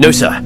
No, sir.